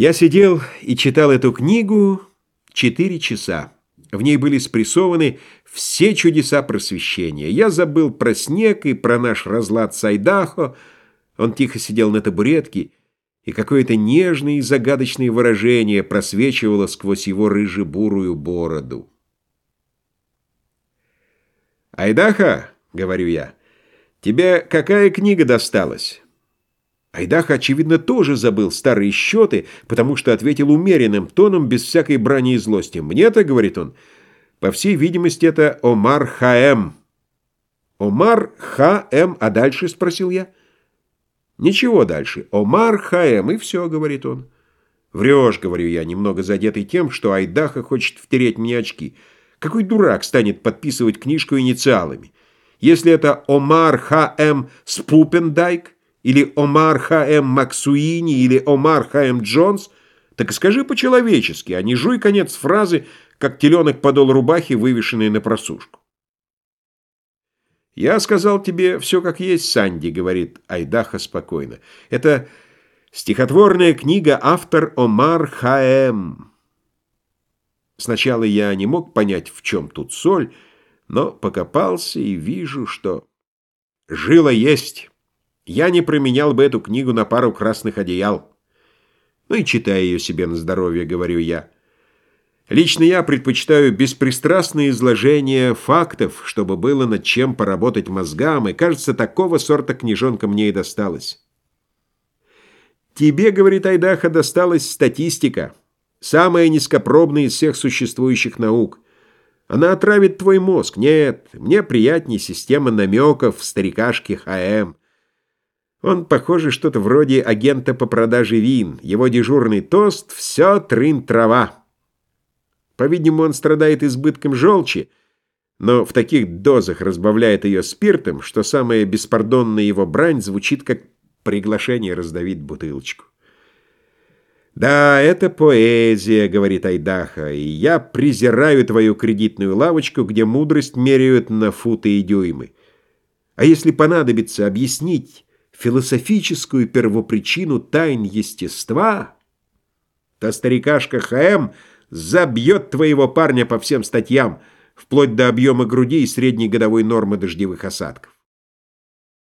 Я сидел и читал эту книгу четыре часа. В ней были спрессованы все чудеса просвещения. Я забыл про снег и про наш разлад с Айдахо. Он тихо сидел на табуретке, и какое-то нежное и загадочное выражение просвечивало сквозь его рыже-бурую бороду. «Айдаха», — говорю я, — «тебе какая книга досталась?» Айдаха, очевидно, тоже забыл старые счеты, потому что ответил умеренным тоном, без всякой брани и злости. «Мне-то, — говорит он, — по всей видимости, это Омар Хаэм». «Омар Хаэм, а дальше?» — спросил я. «Ничего дальше. Омар Хаэм, и все, — говорит он». «Врешь, — говорю я, немного задетый тем, что Айдаха хочет втереть мне очки. Какой дурак станет подписывать книжку инициалами? Если это Омар Хаэм Спупендайк...» или Омар Х.М. Максуини, или Омар Х.М. Джонс, так скажи по-человечески, а не жуй конец фразы, как теленок подол рубахи, вывешенный на просушку. «Я сказал тебе все как есть, Санди», — говорит Айдаха спокойно. «Это стихотворная книга, автор Омар Х.М. Сначала я не мог понять, в чем тут соль, но покопался и вижу, что жила есть». Я не променял бы эту книгу на пару красных одеял. Ну и читай ее себе на здоровье, говорю я. Лично я предпочитаю беспристрастное изложение фактов, чтобы было над чем поработать мозгам, и, кажется, такого сорта книжонка мне и досталась. Тебе, говорит Айдаха, досталась статистика, самая низкопробная из всех существующих наук. Она отравит твой мозг. Нет, мне приятнее система намеков в старикашке ХМ. Он, похоже, что-то вроде агента по продаже вин. Его дежурный тост — все трын-трава. По-видимому, он страдает избытком желчи, но в таких дозах разбавляет ее спиртом, что самая беспардонная его брань звучит как приглашение раздавить бутылочку. «Да, это поэзия», — говорит Айдаха, — «и я презираю твою кредитную лавочку, где мудрость меряют на футы и дюймы. А если понадобится объяснить философическую первопричину тайн естества, то старикашка Х.М. забьет твоего парня по всем статьям, вплоть до объема груди и средней годовой нормы дождевых осадков.